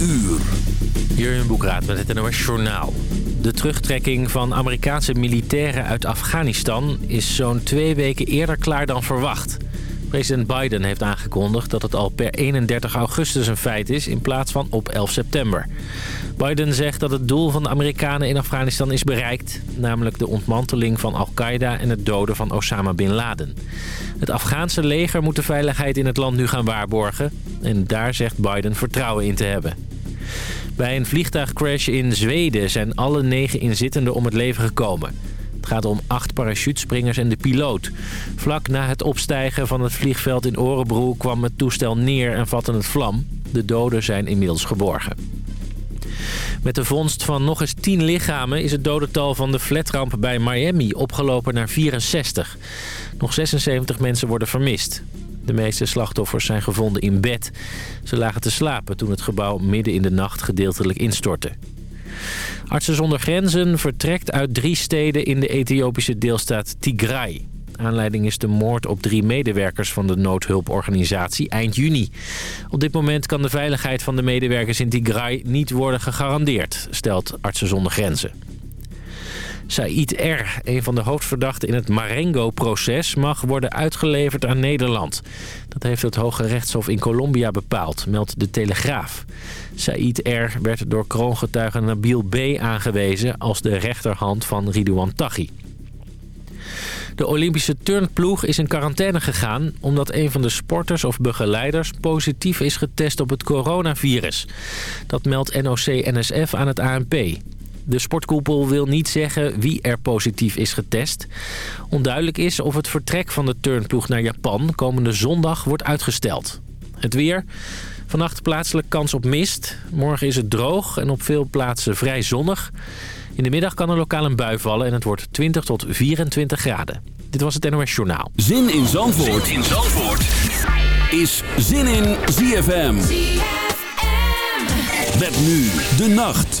uur. Jurjen Boekraat met het NOS Journaal. De terugtrekking van Amerikaanse militairen uit Afghanistan... is zo'n twee weken eerder klaar dan verwacht. President Biden heeft aangekondigd dat het al per 31 augustus een feit is... in plaats van op 11 september. Biden zegt dat het doel van de Amerikanen in Afghanistan is bereikt... namelijk de ontmanteling van Al-Qaeda en het doden van Osama Bin Laden. Het Afghaanse leger moet de veiligheid in het land nu gaan waarborgen... en daar zegt Biden vertrouwen in te hebben. Bij een vliegtuigcrash in Zweden zijn alle negen inzittenden om het leven gekomen. Het gaat om acht parachutespringers en de piloot. Vlak na het opstijgen van het vliegveld in Orebro kwam het toestel neer en vatte het vlam. De doden zijn inmiddels geborgen. Met de vondst van nog eens 10 lichamen is het dodental van de flatramp bij Miami opgelopen naar 64. Nog 76 mensen worden vermist. De meeste slachtoffers zijn gevonden in bed. Ze lagen te slapen toen het gebouw midden in de nacht gedeeltelijk instortte. Artsen zonder grenzen vertrekt uit drie steden in de Ethiopische deelstaat Tigray. Aanleiding is de moord op drie medewerkers van de noodhulporganisatie eind juni. Op dit moment kan de veiligheid van de medewerkers in Tigray niet worden gegarandeerd, stelt Artsen zonder Grenzen. Said R., een van de hoofdverdachten in het Marengo-proces... mag worden uitgeleverd aan Nederland. Dat heeft het Hoge Rechtshof in Colombia bepaald, meldt de Telegraaf. Said R. werd door kroongetuige Nabil B. aangewezen... als de rechterhand van Ridouan Taghi. De Olympische turnploeg is in quarantaine gegaan... omdat een van de sporters of begeleiders positief is getest op het coronavirus. Dat meldt NOC-NSF aan het ANP. De sportkoepel wil niet zeggen wie er positief is getest. Onduidelijk is of het vertrek van de turnploeg naar Japan komende zondag wordt uitgesteld. Het weer. Vannacht plaatselijk kans op mist. Morgen is het droog en op veel plaatsen vrij zonnig. In de middag kan er lokaal een bui vallen en het wordt 20 tot 24 graden. Dit was het NOS Journaal. Zin in Zandvoort, zin in Zandvoort. is Zin in ZFM. ZFM. Met nu de nacht.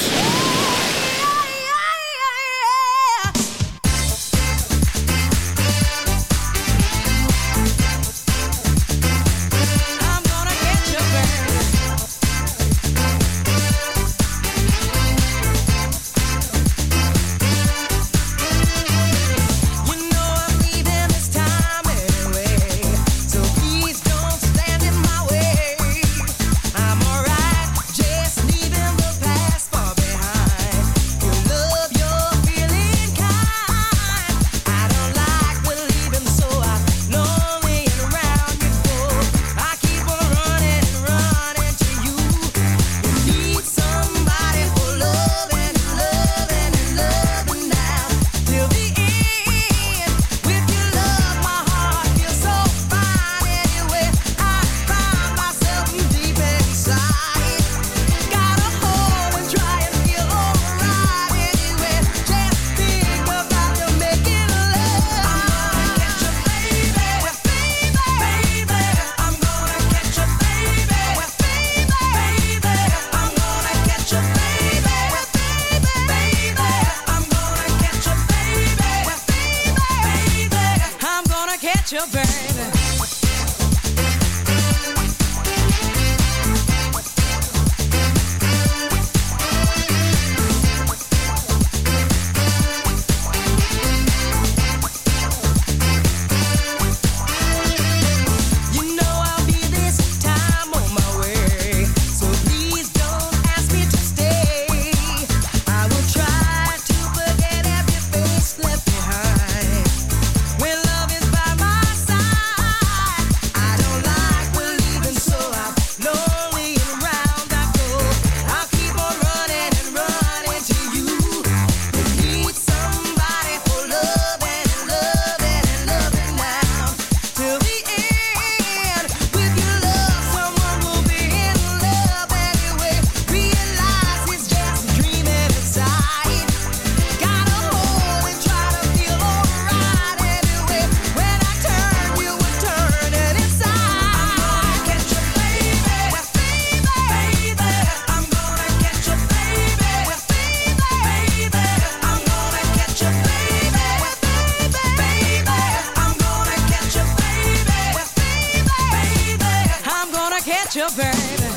your baby.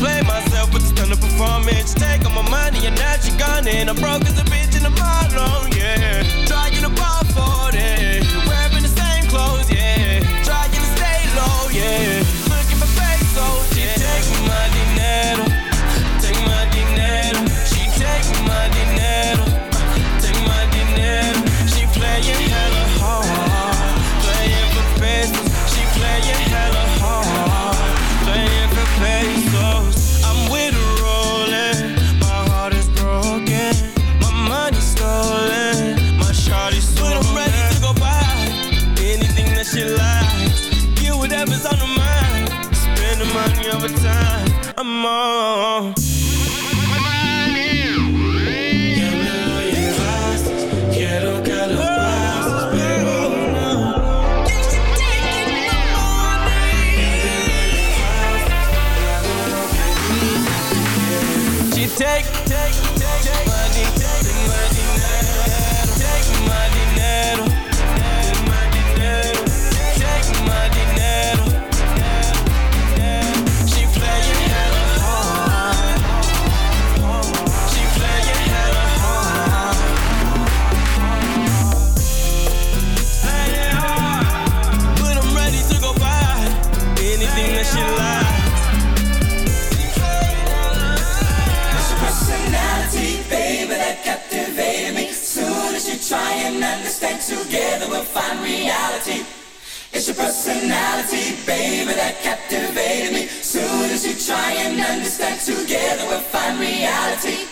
play myself, but it's done of performance. Take all my money and now she gone, and I'm broke as a captivated me. Soon as you try and understand, together we'll find reality.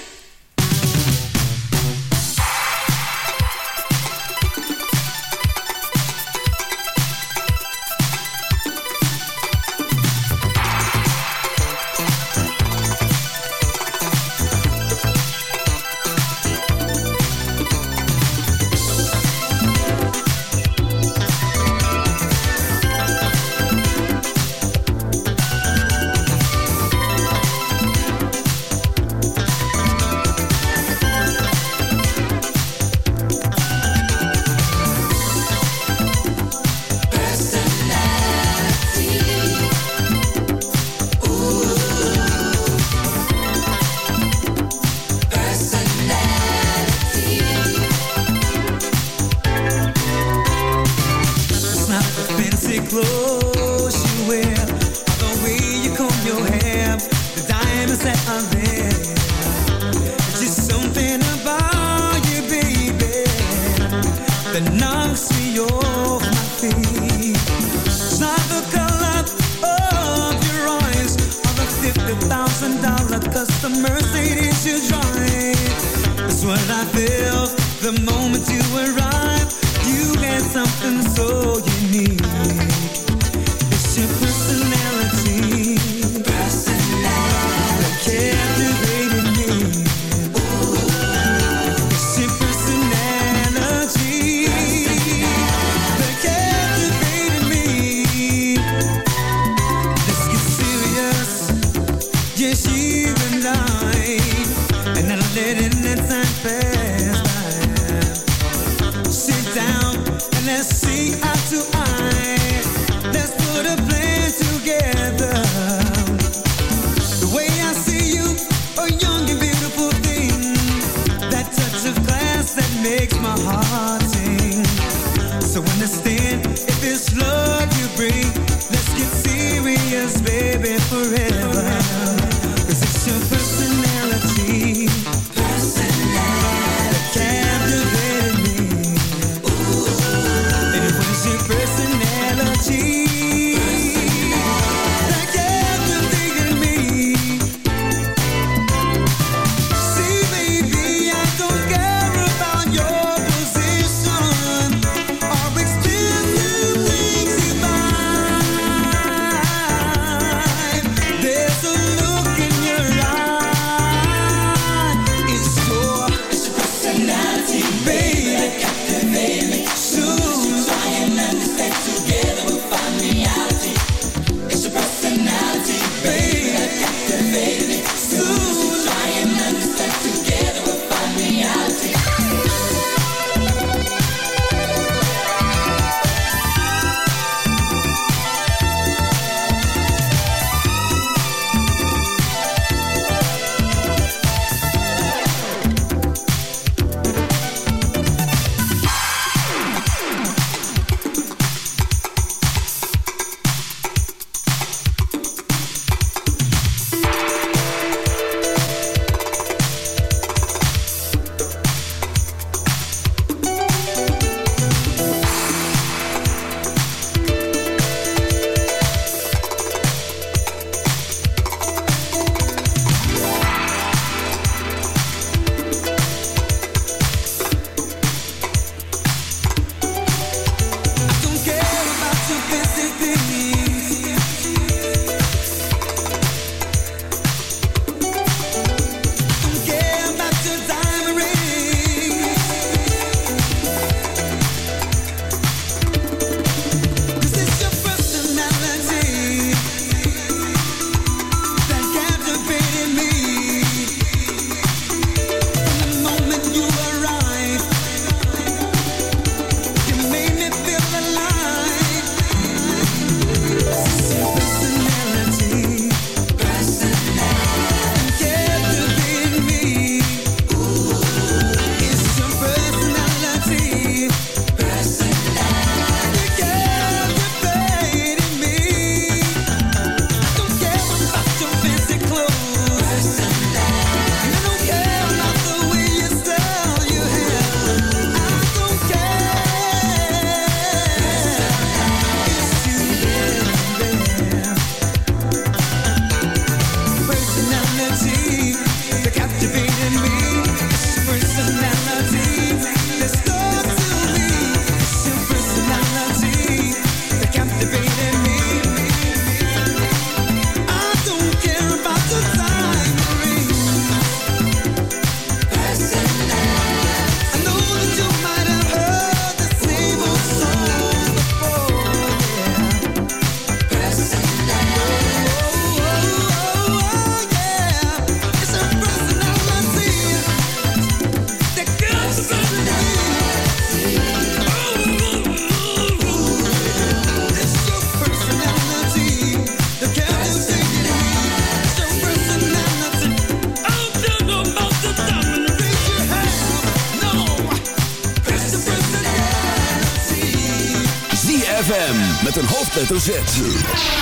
ZFM met een hoofdletter Z.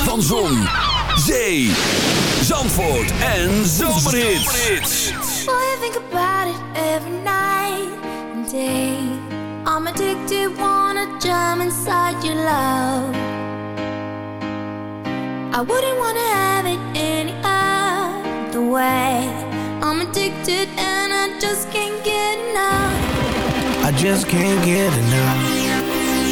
Van Zon, Zee, Zandvoort en Zomerhits. Boy, I think about it every night and day. I'm addicted, wanna jump inside your love. I wouldn't wanna have it any other way. I'm addicted and I just can't get enough. I just can't get enough.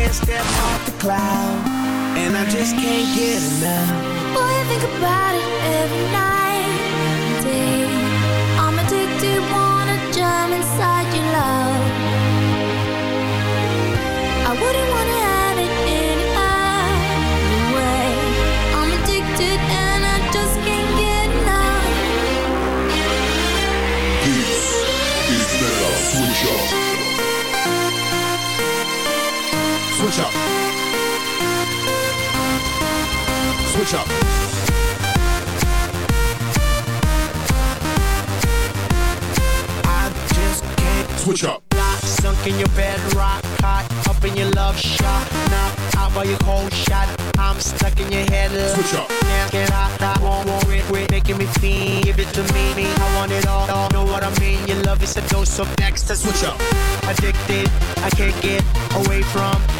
Can't step off the cloud, and I just can't get enough. Boy, I think about it every night Switch up. Switch up. I just can't Switch up. Sunk in your bed, rock hot, up in your love shot. Now out by your cold shot. I'm stuck in your head. Switch up. Can't get out, I won't worry. Quit making me feel. Give it to me, me. I want it all. all. Know what I mean? Your love is a dose of next. Switch up. Addicted, I can't get away from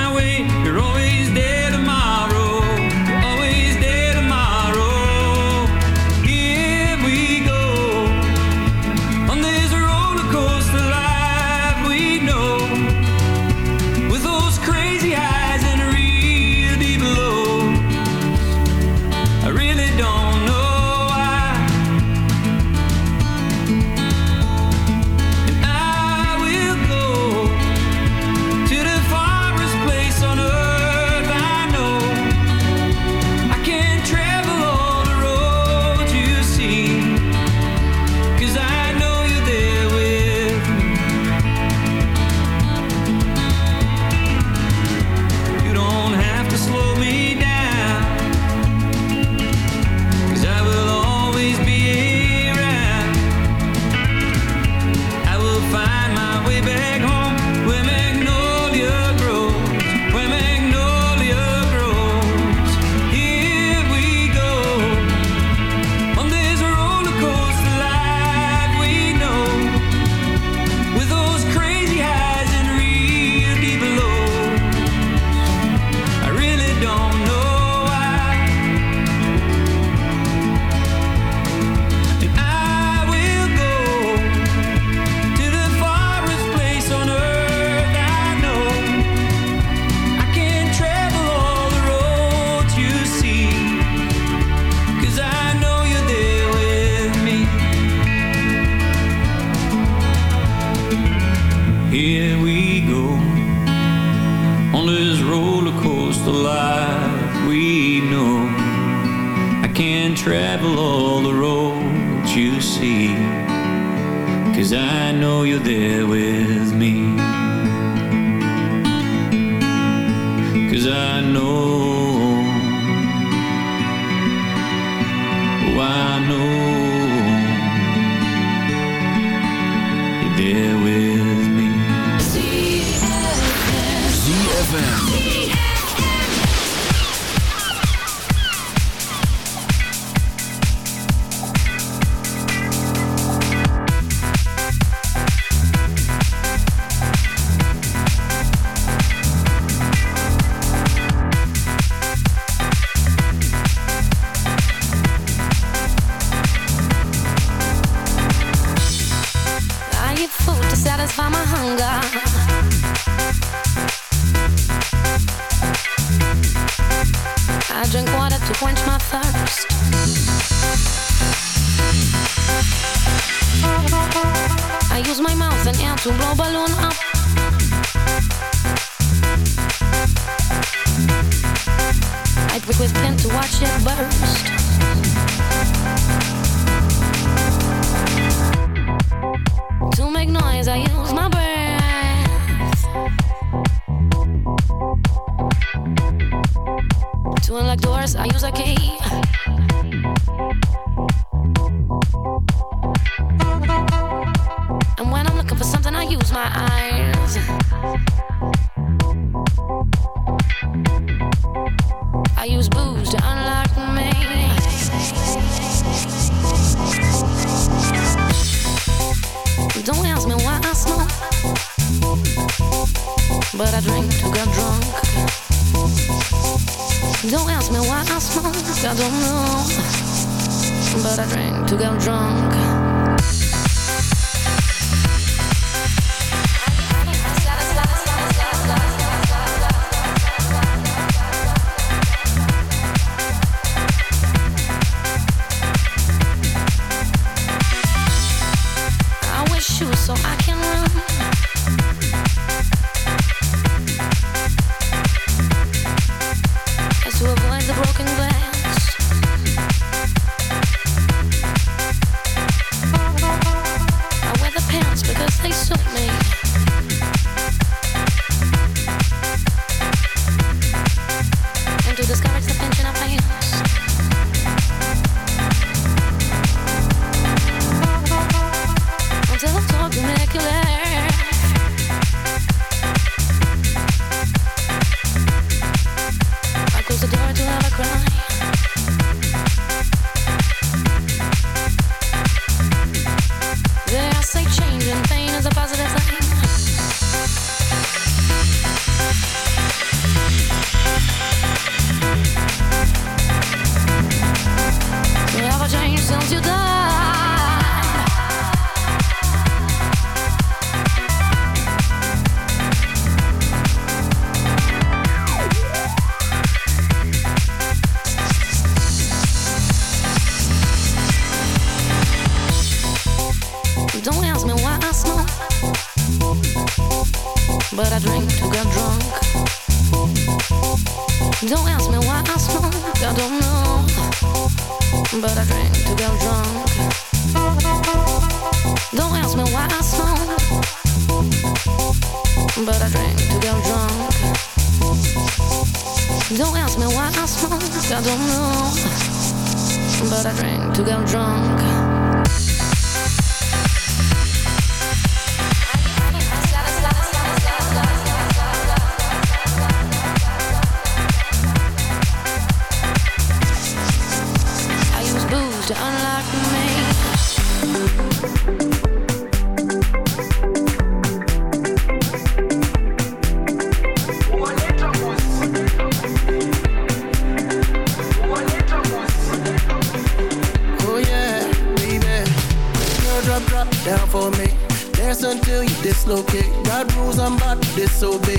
dislocate. God rules I'm about to disobey,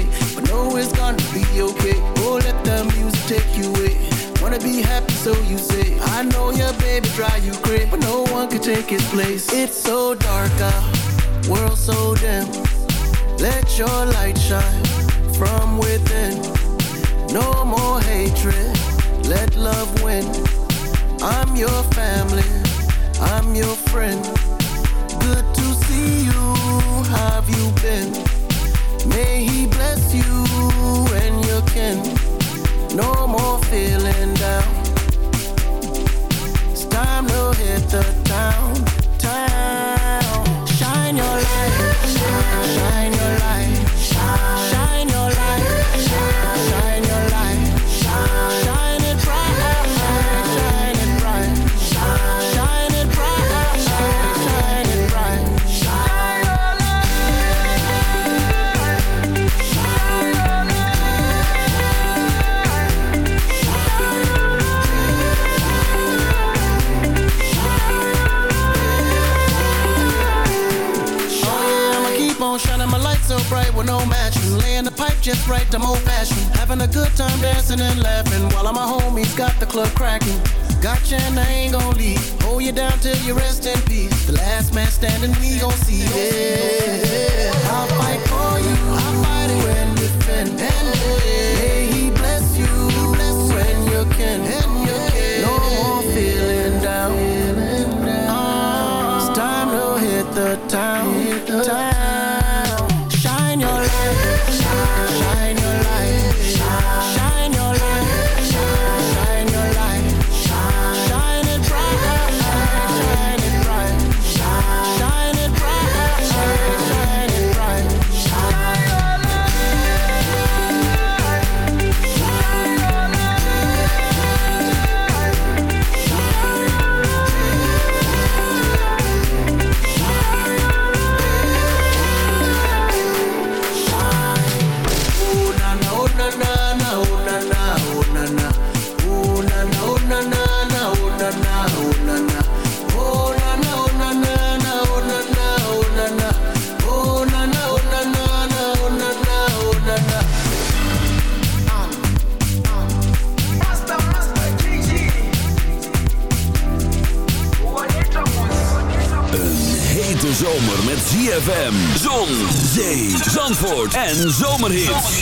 en zomerhits.